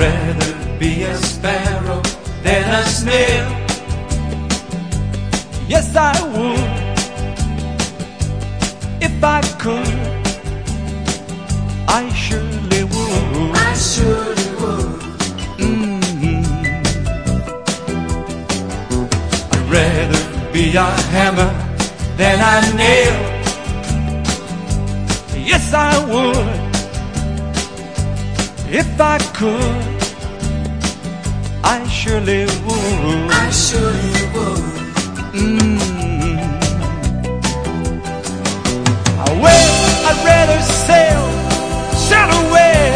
rather be a sparrow than a snail. Yes, I would if I could. I surely would. I surely would. Mm-hmm. I'd rather be a hammer than a nail. Yes, I would if I could. I surely would. I surely would. Mm. Well, I'd rather sail, sail away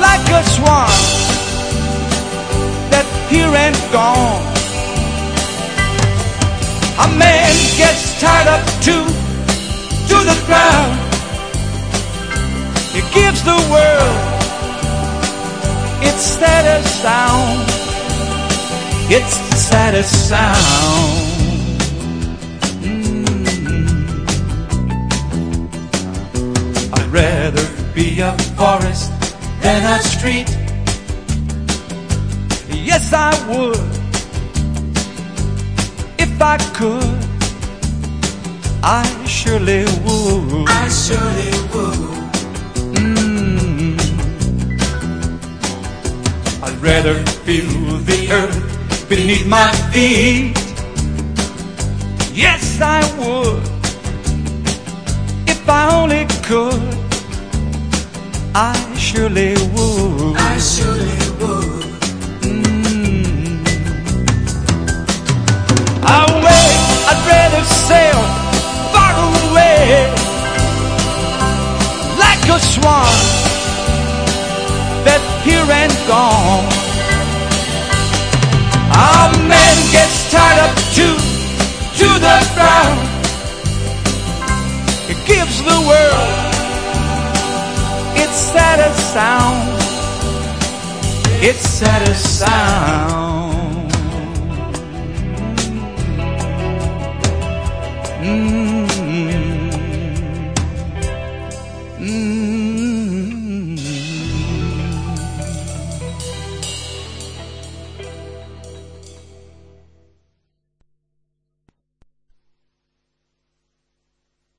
like a swan that's here and gone. A man gets tied up to, to the ground. He gives the world its saddest sound. Its saddest sound. Mm-hmm. I'd rather be a forest than a street. Yes, I would. If I could, I surely would. I surely rather feel the earth beneath my feet. Yes, I would. If I only could, I surely would. I surely would. Mm. Away, I'd rather sail far away like a swan here and gone. A man gets tied up to to the ground. It gives the world its saddest sound. Its saddest sound. Mm.